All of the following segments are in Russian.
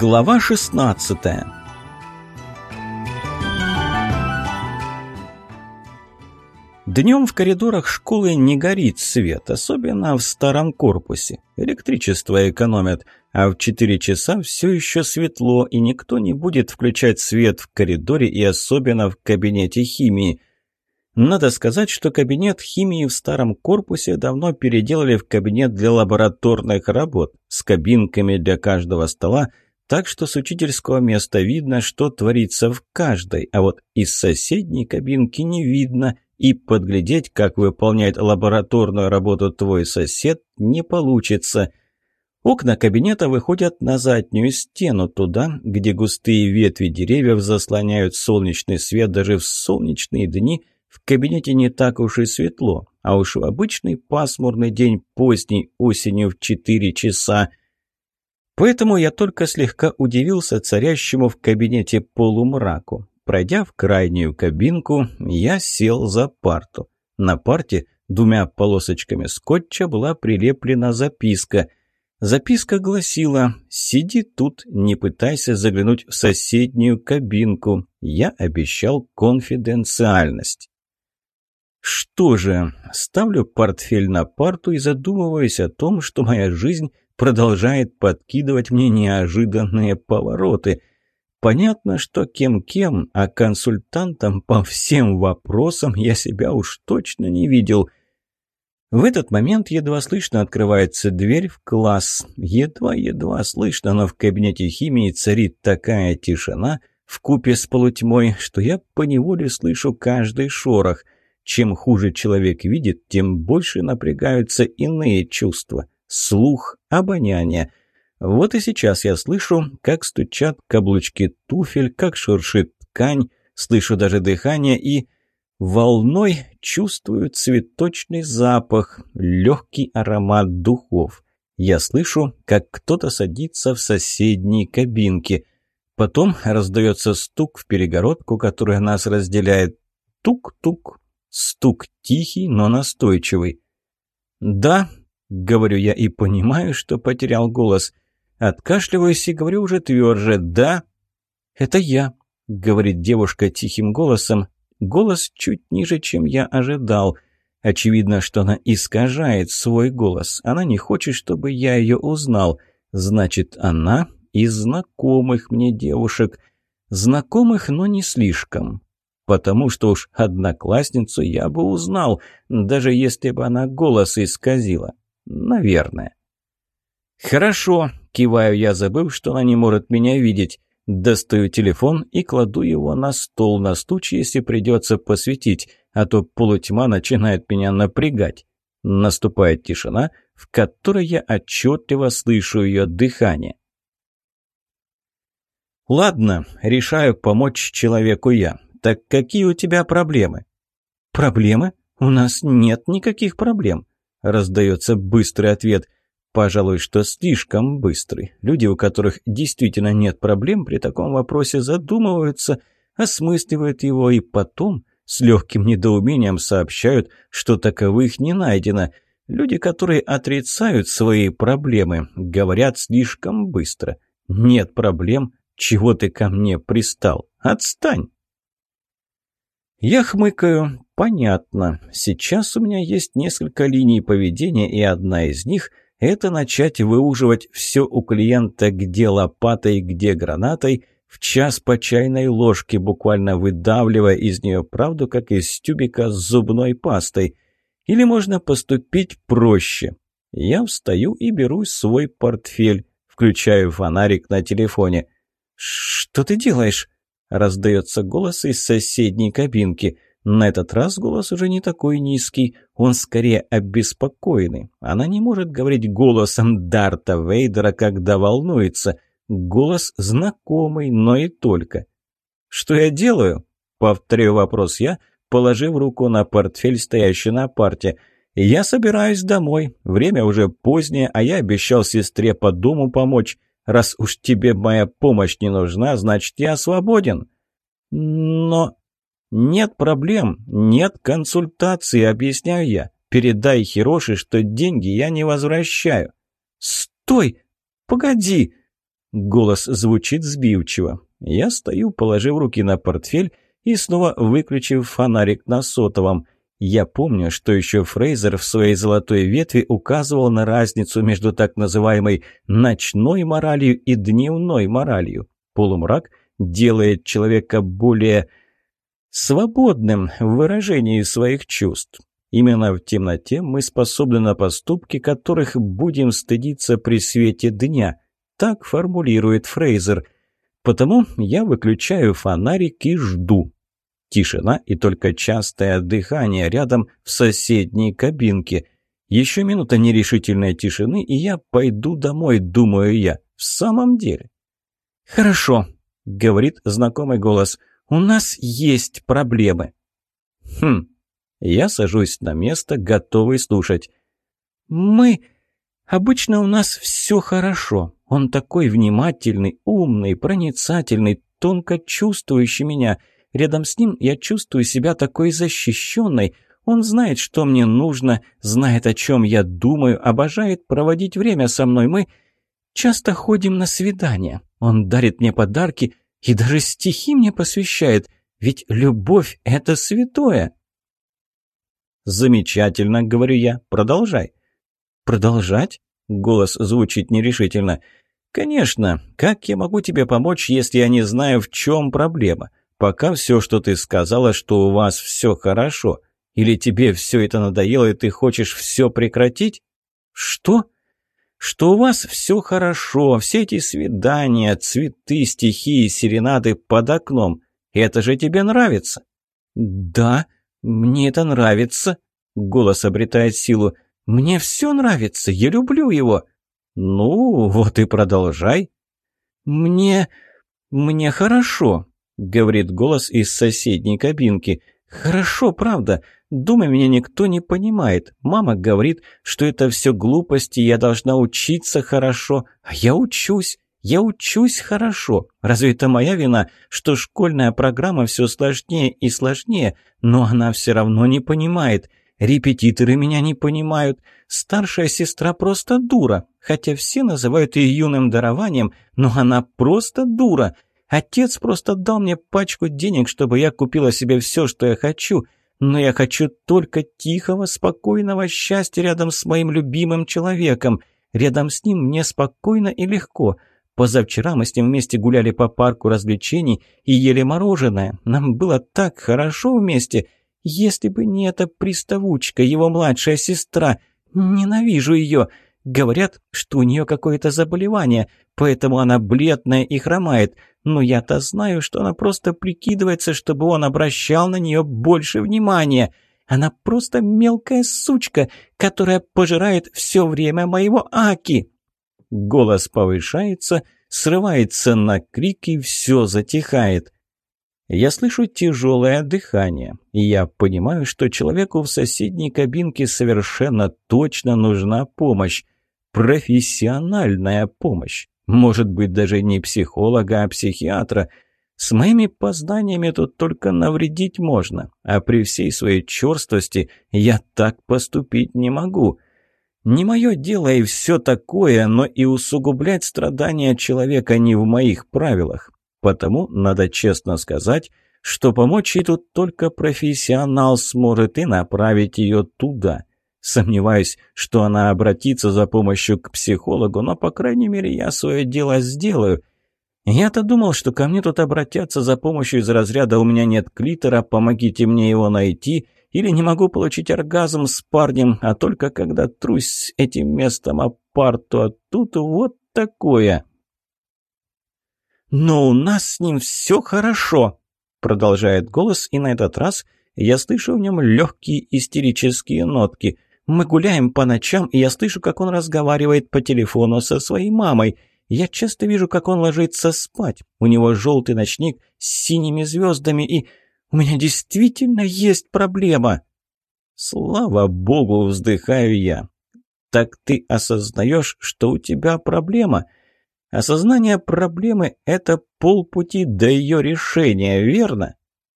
Глава 16 Днем в коридорах школы не горит свет, особенно в старом корпусе. Электричество экономят, а в 4 часа все еще светло, и никто не будет включать свет в коридоре и особенно в кабинете химии – надо сказать, что кабинет химии в старом корпусе давно переделали в кабинет для лабораторных работ с кабинками для каждого стола так что с учительского места видно, что творится в каждой, а вот из соседней кабинки не видно, и подглядеть, как выполняет лабораторную работу твой сосед, не получится. Окна кабинета выходят на заднюю стену, туда, где густые ветви деревьев заслоняют солнечный свет даже в солнечные дни, в кабинете не так уж и светло, а уж в обычный пасмурный день поздней осенью в 4 часа Поэтому я только слегка удивился царящему в кабинете полумраку. Пройдя в крайнюю кабинку, я сел за парту. На парте двумя полосочками скотча была прилеплена записка. Записка гласила «Сиди тут, не пытайся заглянуть в соседнюю кабинку. Я обещал конфиденциальность». Что же, ставлю портфель на парту и задумываюсь о том, что моя жизнь продолжает подкидывать мне неожиданные повороты. Понятно, что кем-кем, а консультантом по всем вопросам я себя уж точно не видел. В этот момент едва слышно открывается дверь в класс. Едва-едва слышно, но в кабинете химии царит такая тишина в купе с полутьмой, что я поневоле слышу каждый шорох. Чем хуже человек видит, тем больше напрягаются иные чувства слух, обоняние. Вот и сейчас я слышу, как стучат каблучки туфель, как шуршит ткань, слышу даже дыхание и... Волной чувствую цветочный запах, легкий аромат духов. Я слышу, как кто-то садится в соседней кабинке. Потом раздается стук в перегородку, которая нас разделяет. Тук-тук. Стук тихий, но настойчивый. «Да, — говорю я и понимаю, что потерял голос. Откашливаюсь и говорю уже тверже «Да». «Это я», — говорит девушка тихим голосом. Голос чуть ниже, чем я ожидал. Очевидно, что она искажает свой голос. Она не хочет, чтобы я ее узнал. Значит, она из знакомых мне девушек. Знакомых, но не слишком потому что уж одноклассницу я бы узнал, даже если бы она голос исказила. Наверное. «Хорошо», — киваю я, забыв, что она не может меня видеть. Достаю телефон и кладу его на стол на случай, если придется посветить, а то полутьма начинает меня напрягать. Наступает тишина, в которой я отчетливо слышу ее дыхание. «Ладно, решаю помочь человеку я. Так какие у тебя проблемы?» «Проблемы? У нас нет никаких проблем. – раздается быстрый ответ. Пожалуй, что слишком быстрый. Люди, у которых действительно нет проблем, при таком вопросе задумываются, осмысливают его и потом с легким недоумением сообщают, что таковых не найдено. Люди, которые отрицают свои проблемы, говорят слишком быстро. «Нет проблем, чего ты ко мне пристал? Отстань!» Я хмыкаю, Понятно. Сейчас у меня есть несколько линий поведения, и одна из них – это начать выуживать все у клиента где лопатой, где гранатой, в час по чайной ложке, буквально выдавливая из нее правду, как из тюбика с зубной пастой. Или можно поступить проще. Я встаю и беру свой портфель, включаю фонарик на телефоне. «Что ты делаешь?» – раздается голос из соседней кабинки – на этот раз голос уже не такой низкий, он скорее обеспокоенный. Она не может говорить голосом Дарта Вейдера, когда волнуется. Голос знакомый, но и только. «Что я делаю?» — повторю вопрос я, положив руку на портфель, стоящий на парте. «Я собираюсь домой. Время уже позднее, а я обещал сестре по дому помочь. Раз уж тебе моя помощь не нужна, значит, я свободен». «Но...» «Нет проблем, нет консультации, объясняю я. Передай Хироши, что деньги я не возвращаю». «Стой! Погоди!» Голос звучит сбивчиво. Я стою, положив руки на портфель и снова выключив фонарик на сотовом. Я помню, что еще Фрейзер в своей «Золотой ветви» указывал на разницу между так называемой «ночной моралью» и «дневной моралью». Полумрак делает человека более свободным в выражении своих чувств. Именно в темноте мы способны на поступки, которых будем стыдиться при свете дня. Так формулирует Фрейзер. Потому я выключаю фонарик и жду. Тишина и только частое дыхание рядом в соседней кабинке. Еще минута нерешительной тишины, и я пойду домой, думаю я. В самом деле. «Хорошо», — говорит знакомый голос. У нас есть проблемы». «Хм». Я сажусь на место, готовый слушать. «Мы... Обычно у нас все хорошо. Он такой внимательный, умный, проницательный, тонко чувствующий меня. Рядом с ним я чувствую себя такой защищенной. Он знает, что мне нужно, знает, о чем я думаю, обожает проводить время со мной. Мы часто ходим на свидания. Он дарит мне подарки, и даже стихи мне посвящает, ведь любовь — это святое». «Замечательно», — говорю я, — «продолжай». «Продолжать?» — голос звучит нерешительно. «Конечно, как я могу тебе помочь, если я не знаю, в чем проблема? Пока все, что ты сказала, что у вас все хорошо. Или тебе все это надоело, и ты хочешь все прекратить?» «Что?» что у вас все хорошо, все эти свидания, цветы, стихи, серенады под окном. Это же тебе нравится?» «Да, мне это нравится», — голос обретает силу. «Мне все нравится, я люблю его». «Ну, вот и продолжай». «Мне... мне хорошо», — говорит голос из соседней кабинки. «Хорошо, правда. Думаю, меня никто не понимает. Мама говорит, что это все глупости, я должна учиться хорошо. А я учусь. Я учусь хорошо. Разве это моя вина, что школьная программа все сложнее и сложнее, но она все равно не понимает. Репетиторы меня не понимают. Старшая сестра просто дура, хотя все называют ее юным дарованием, но она просто дура. Отец просто дал мне пачку денег, чтобы я купила себе все, что я хочу – но я хочу только тихого, спокойного счастья рядом с моим любимым человеком. Рядом с ним мне спокойно и легко. Позавчера мы с ним вместе гуляли по парку развлечений и ели мороженое. Нам было так хорошо вместе. Если бы не эта приставучка, его младшая сестра. Ненавижу ее. Говорят, что у нее какое-то заболевание, поэтому она бледная и хромает. Но я-то знаю, что она просто прикидывается, чтобы он обращал на нее больше внимания. Она просто мелкая сучка, которая пожирает все время моего Аки. Голос повышается, срывается на крик и все затихает. Я слышу тяжелое дыхание, и я понимаю, что человеку в соседней кабинке совершенно точно нужна помощь профессиональная помощь. Может быть, даже не психолога, а психиатра. С моими познаниями тут только навредить можно, а при всей своей черствости я так поступить не могу. Не мое дело и все такое, но и усугублять страдания человека не в моих правилах. Потому надо честно сказать, что помочь ей тут только профессионал сможет и направить ее туда. Сомневаюсь, что она обратится за помощью к психологу, но, по крайней мере, я свое дело сделаю. Я-то думал, что ко мне тут обратятся за помощью из разряда «У меня нет клитора, помогите мне его найти» или «Не могу получить оргазм с парнем, а только когда трусь этим местом о парту, а тут вот такое». «Но у нас с ним все хорошо», — продолжает голос, и на этот раз я слышу в нем легкие истерические нотки — мы гуляем по ночам, и я слышу, как он разговаривает по телефону со своей мамой. Я часто вижу, как он ложится спать. У него желтый ночник с синими звездами, и у меня действительно есть проблема. Слава богу, вздыхаю я. Так ты осознаешь, что у тебя проблема. Осознание проблемы – это полпути до ее решения, верно?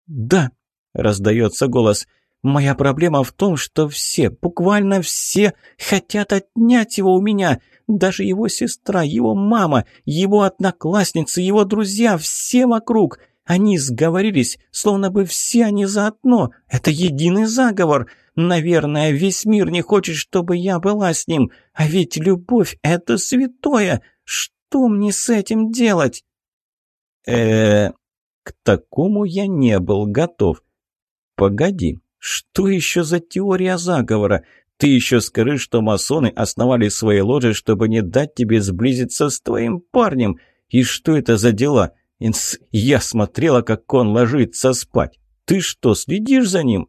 Да, раздается голос – Моя проблема в том, что все, буквально все, хотят отнять его у меня. Даже его сестра, его мама, его одноклассницы, его друзья, все вокруг. Они сговорились, словно бы все они заодно. Это единый заговор. Наверное, весь мир не хочет, чтобы я была с ним. А ведь любовь — это святое. Что мне с этим делать? э К такому я не был готов. Погоди, что еще за теория заговора? Ты еще скажи, что масоны основали свои ложи, чтобы не дать тебе сблизиться с твоим парнем. И что это за дела? Инс, я смотрела, как он ложится спать. Ты что, следишь за ним?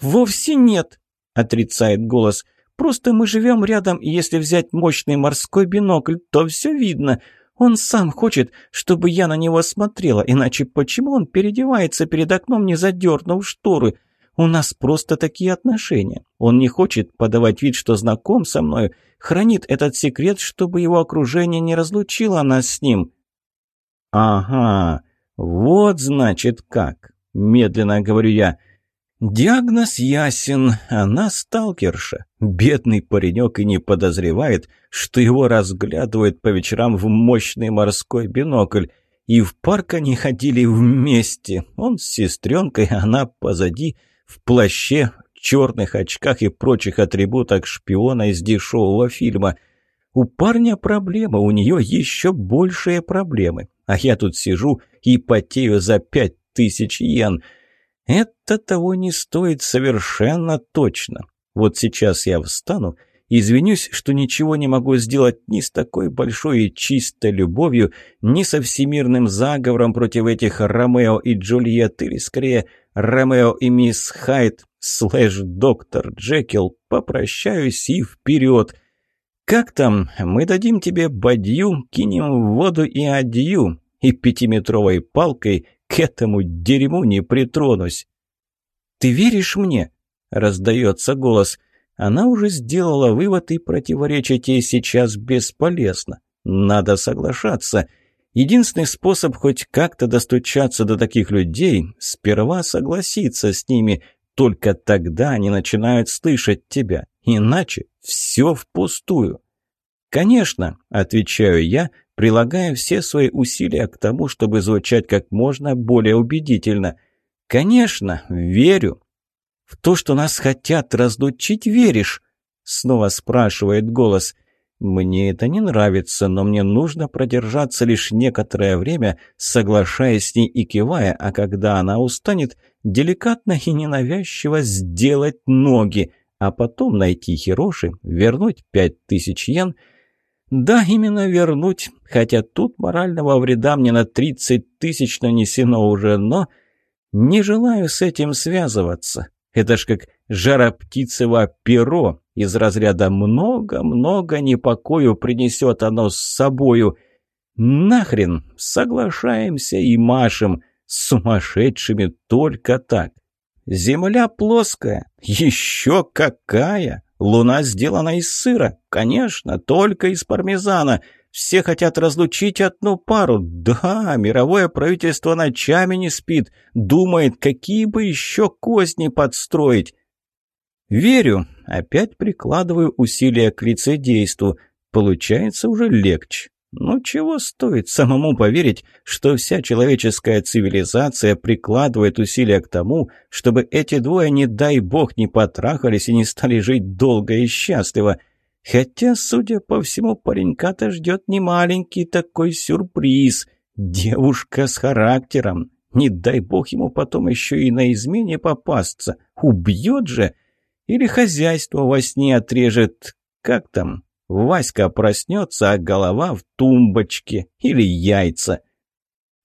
Вовсе нет, отрицает голос. Просто мы живем рядом, и если взять мощный морской бинокль, то все видно. Он сам хочет, чтобы я на него смотрела, иначе почему он переодевается перед окном, не задернув шторы? У нас просто такие отношения. Он не хочет подавать вид, что знаком со мной, хранит этот секрет, чтобы его окружение не разлучило нас с ним». «Ага, вот значит как», — медленно говорю я. «Диагноз ясен, она сталкерша. Бедный паренек и не подозревает, что его разглядывают по вечерам в мощный морской бинокль. И в парк они ходили вместе. Он с сестренкой, она позади, в плаще, черных очках и прочих атрибутах шпиона из дешевого фильма. У парня проблема, у нее еще большие проблемы. А я тут сижу и потею за пять тысяч йен. Это того не стоит совершенно точно. Вот сейчас я встану, извинюсь, что ничего не могу сделать ни с такой большой и чистой любовью, ни со всемирным заговором против этих Ромео и Джульетты, или скорее Ромео и мисс Хайт, слэш доктор Джекил, попрощаюсь и вперед. Как там, мы дадим тебе бадью, кинем в воду и адью, и пятиметровой палкой к этому дерьму не притронусь. «Ты веришь мне?» — раздается голос. Она уже сделала вывод, и противоречить ей сейчас бесполезно. Надо соглашаться. Единственный способ хоть как-то достучаться до таких людей – сперва согласиться с ними. Только тогда они начинают слышать тебя. Иначе все впустую. «Конечно», – отвечаю я, прилагая все свои усилия к тому, чтобы звучать как можно более убедительно. «Конечно, верю». «В то, что нас хотят разлучить, веришь?» – снова спрашивает голос – «Мне это не нравится, но мне нужно продержаться лишь некоторое время, соглашаясь с ней и кивая, а когда она устанет, деликатно и ненавязчиво сделать ноги, а потом найти Хироши, вернуть пять тысяч йен». «Да, именно вернуть, хотя тут морального вреда мне на тридцать тысяч нанесено уже, но не желаю с этим связываться. Это ж как жароптицево перо, из разряда «много-много непокою принесет оно с собою». «Нахрен! Соглашаемся и машем! Сумасшедшими только так!» «Земля плоская! Еще какая! Луна сделана из сыра! Конечно, только из пармезана!» Все хотят разлучить одну пару. Да, мировое правительство ночами не спит. Думает, какие бы еще козни подстроить. «Верю. Опять прикладываю усилия к лицедейству. Получается уже легче. Но чего стоит самому поверить, что вся человеческая цивилизация прикладывает усилия к тому, чтобы эти двое, не дай бог, не потрахались и не стали жить долго и счастливо. Хотя, судя по всему, паренька-то ждет немаленький такой сюрприз. Девушка с характером. Не дай бог ему потом еще и на измене попасться. Убьет же!» Или хозяйство во сне отрежет. Как там? Васька проснется, а голова в тумбочке. Или яйца.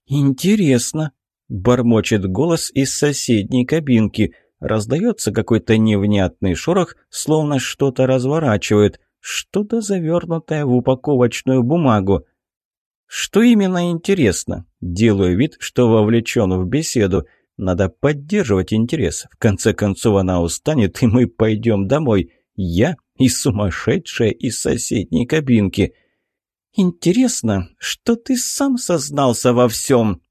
«Интересно», — бормочет голос из соседней кабинки. Раздается какой-то невнятный шорох, словно что-то разворачивают. Что-то завернутое в упаковочную бумагу. Что именно интересно? Делаю вид, что вовлечен в беседу. Надо поддерживать интерес. В конце концов она устанет, и мы пойдем домой. Я и сумасшедшая из соседней кабинки. «Интересно, что ты сам сознался во всем?»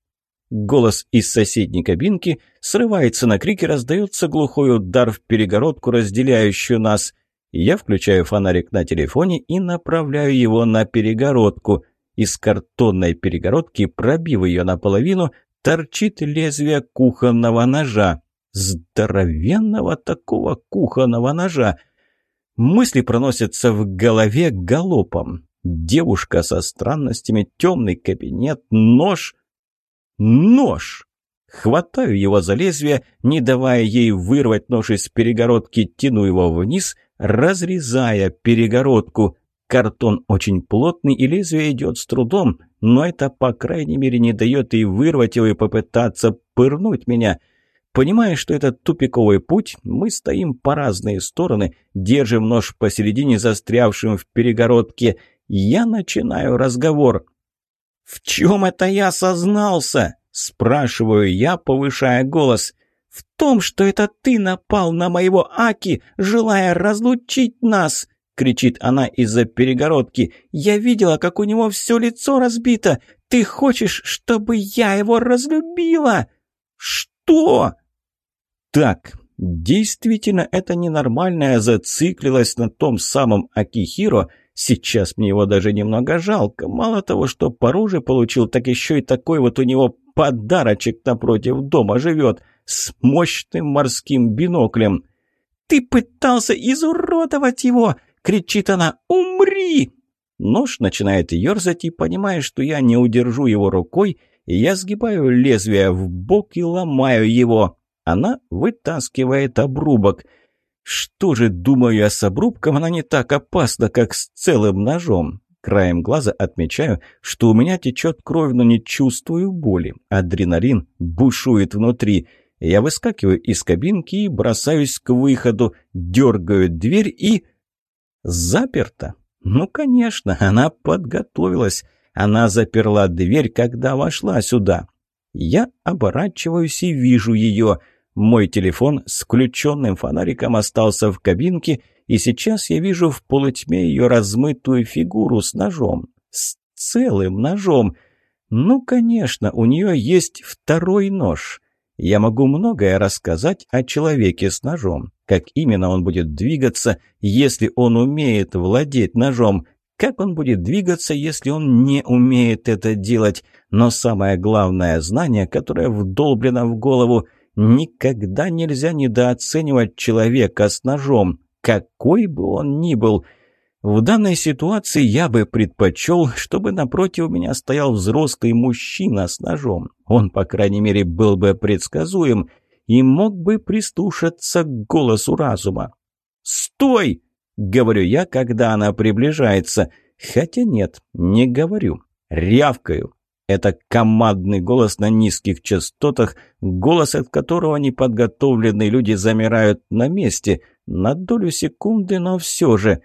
Голос из соседней кабинки срывается на крик и раздается глухой удар в перегородку, разделяющую нас. Я включаю фонарик на телефоне и направляю его на перегородку. Из картонной перегородки, пробив ее наполовину, торчит лезвие кухонного ножа. Здоровенного такого кухонного ножа. Мысли проносятся в голове галопом. Девушка со странностями, темный кабинет, нож. Нож! Хватаю его за лезвие, не давая ей вырвать нож из перегородки, тяну его вниз, разрезая перегородку. Картон очень плотный и лезвие идет с трудом, но это, по крайней мере, не дает и вырвать его и попытаться пырнуть меня. Понимая, что это тупиковый путь, мы стоим по разные стороны, держим нож посередине, застрявшим в перегородке. Я начинаю разговор. «В чем это я сознался?» – спрашиваю я, повышая голос. «В том, что это ты напал на моего Аки, желая разлучить нас!» — кричит она из-за перегородки. «Я видела, как у него все лицо разбито! Ты хочешь, чтобы я его разлюбила?» «Что?» «Так, действительно, это ненормальная зациклилась на том самом Акихиро. Сейчас мне его даже немного жалко. Мало того, что по роже получил, так еще и такой вот у него подарочек напротив дома живет с мощным морским биноклем». «Ты пытался изуродовать его!» Кричит она «Умри!» Нож начинает ерзать и, понимая, что я не удержу его рукой, я сгибаю лезвие в бок и ломаю его. Она вытаскивает обрубок. Что же, думаю я, с обрубком она не так опасна, как с целым ножом. Краем глаза отмечаю, что у меня течет кровь, но не чувствую боли. Адреналин бушует внутри. Я выскакиваю из кабинки и бросаюсь к выходу, дергаю дверь и... Заперта. Ну, конечно, она подготовилась. Она заперла дверь, когда вошла сюда. Я оборачиваюсь и вижу ее. Мой телефон с включенным фонариком остался в кабинке, и сейчас я вижу в полутьме ее размытую фигуру с ножом. С целым ножом. Ну, конечно, у нее есть второй нож. Я могу многое рассказать о человеке с ножом как именно он будет двигаться, если он умеет владеть ножом, как он будет двигаться, если он не умеет это делать. Но самое главное знание, которое вдолблено в голову, никогда нельзя недооценивать человека с ножом, какой бы он ни был. В данной ситуации я бы предпочел, чтобы напротив меня стоял взрослый мужчина с ножом. Он, по крайней мере, был бы предсказуем – и мог бы прислушаться к голосу разума. «Стой!» — говорю я, когда она приближается. Хотя нет, не говорю. Рявкаю. Это командный голос на низких частотах, голос, от которого неподготовленные люди замирают на месте, на долю секунды, но все же.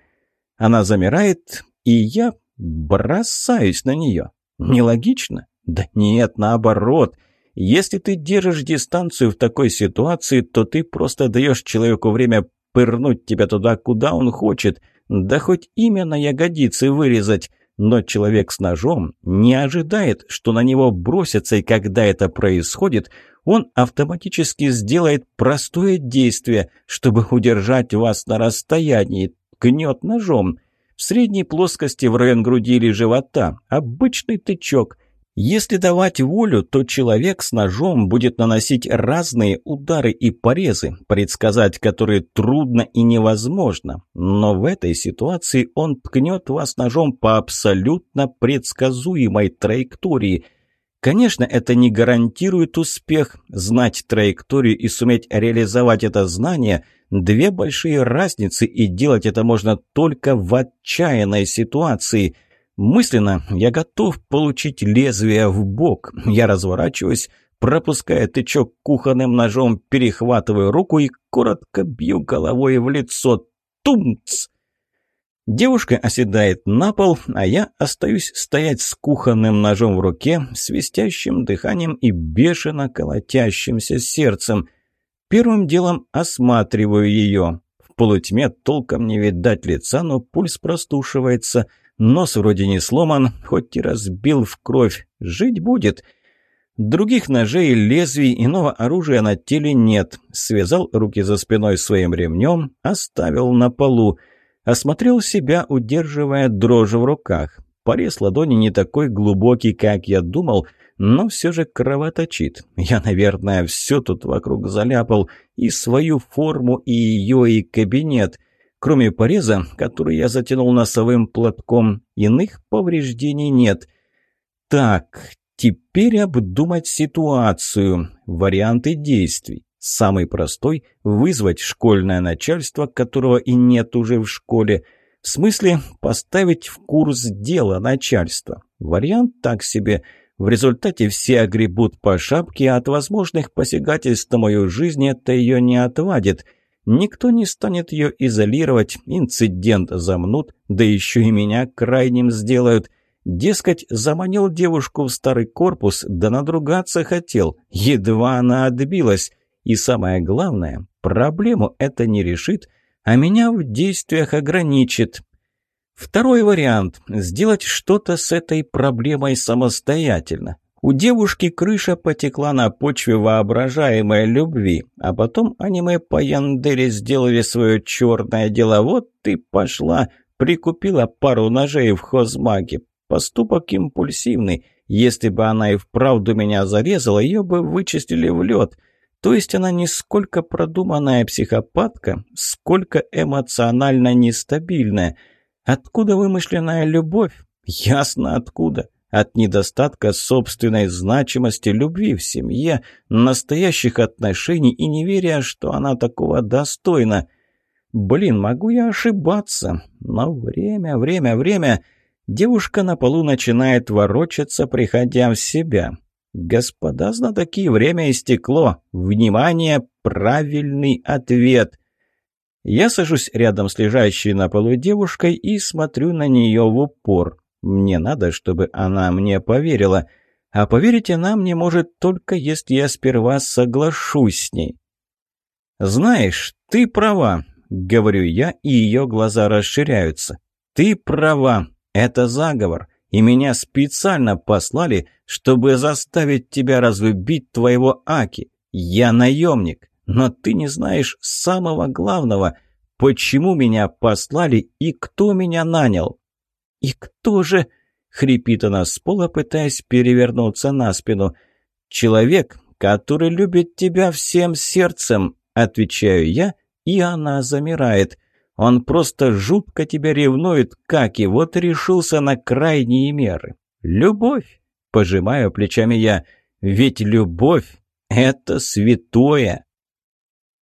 Она замирает, и я бросаюсь на нее. Нелогично? Да нет, наоборот. Если ты держишь дистанцию в такой ситуации, то ты просто даешь человеку время пырнуть тебя туда, куда он хочет, да хоть имя на ягодице вырезать. Но человек с ножом не ожидает, что на него бросятся, и когда это происходит, он автоматически сделает простое действие, чтобы удержать вас на расстоянии, кнет ножом. В средней плоскости в район груди или живота обычный тычок – если давать волю, то человек с ножом будет наносить разные удары и порезы, предсказать которые трудно и невозможно. Но в этой ситуации он ткнет вас ножом по абсолютно предсказуемой траектории. Конечно, это не гарантирует успех. Знать траекторию и суметь реализовать это знание – две большие разницы, и делать это можно только в отчаянной ситуации – Мысленно я готов получить лезвие в бок. Я разворачиваюсь, пропуская тычок кухонным ножом, перехватываю руку и коротко бью головой в лицо. Тумц! Девушка оседает на пол, а я остаюсь стоять с кухонным ножом в руке, свистящим дыханием и бешено колотящимся сердцем. Первым делом осматриваю ее. В полутьме толком не видать лица, но пульс простушивается – Нос вроде не сломан, хоть и разбил в кровь. Жить будет. Других ножей, лезвий, иного оружия на теле нет. Связал руки за спиной своим ремнем, оставил на полу. Осмотрел себя, удерживая дрожь в руках. Порез ладони не такой глубокий, как я думал, но все же кровоточит. Я, наверное, все тут вокруг заляпал. И свою форму, и ее, и кабинет. Кроме пореза, который я затянул носовым платком, иных повреждений нет. Так, теперь обдумать ситуацию, варианты действий. Самый простой – вызвать школьное начальство, которого и нет уже в школе. В смысле, поставить в курс дела начальство. Вариант так себе. В результате все огребут по шапке, а от возможных посягательств на мою жизнь это ее не отвадит – Никто не станет ее изолировать, инцидент замнут, да еще и меня крайним сделают. Дескать, заманил девушку в старый корпус, да надругаться хотел, едва она отбилась. И самое главное, проблему это не решит, а меня в действиях ограничит, Второй вариант – сделать что-то с этой проблемой самостоятельно. У девушки крыша потекла на почве воображаемой любви, а потом аниме по Яндере сделали свое черное дело. Вот ты пошла, прикупила пару ножей в хозмаге. Поступок импульсивный. Если бы она и вправду меня зарезала, ее бы вычистили в лед. То есть она не сколько продуманная психопатка, сколько эмоционально нестабильная. Откуда вымышленная любовь? Ясно откуда от недостатка собственной значимости, любви в семье, настоящих отношений и неверия, что она такого достойна. Блин, могу я ошибаться, но время, время, время... Девушка на полу начинает ворочаться, приходя в себя. Господа знатоки, время истекло. Внимание, правильный ответ. Я сажусь рядом с лежащей на полу девушкой и смотрю на нее в упор. Мне надо, чтобы она мне поверила. А поверить она мне может только, если я сперва соглашусь с ней. «Знаешь, ты права», — говорю я, и ее глаза расширяются. «Ты права. Это заговор. И меня специально послали, чтобы заставить тебя разлюбить твоего Аки. Я наемник. Но ты не знаешь самого главного. Почему меня послали и кто меня нанял?» «И кто же?» — хрипит она с пола, пытаясь перевернуться на спину. «Человек, который любит тебя всем сердцем», — отвечаю я, и она замирает. «Он просто жутко тебя ревнует, как и вот решился на крайние меры. Любовь!» — пожимаю плечами я. «Ведь любовь — это святое!»